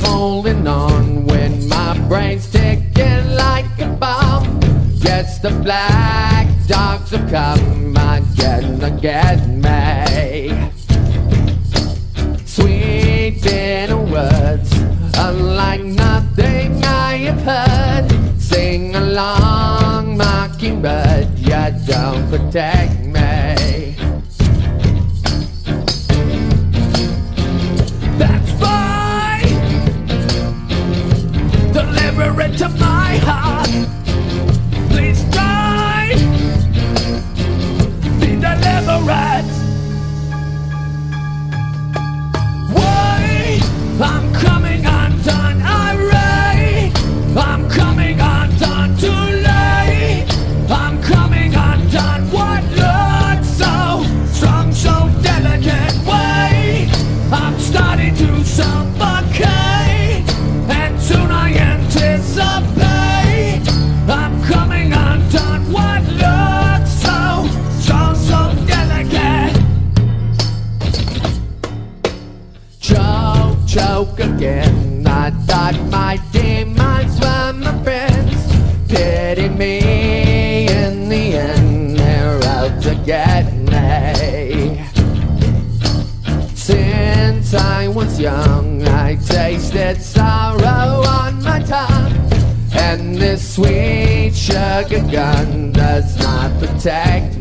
holding on when my brain's ticking like a bomb. Yes, the black dogs have come again, again, me. Sweet inner words, unlike nothing I have heard. Sing along, mockingbird, you don't protect To my heart. Choke again. I thought my demons were my friends. Pity me in the end. They're out to get me. Since I was young, I tasted sorrow on my tongue. And this sweet sugar gun does not protect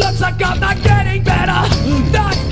Looks like I'm not getting better. Not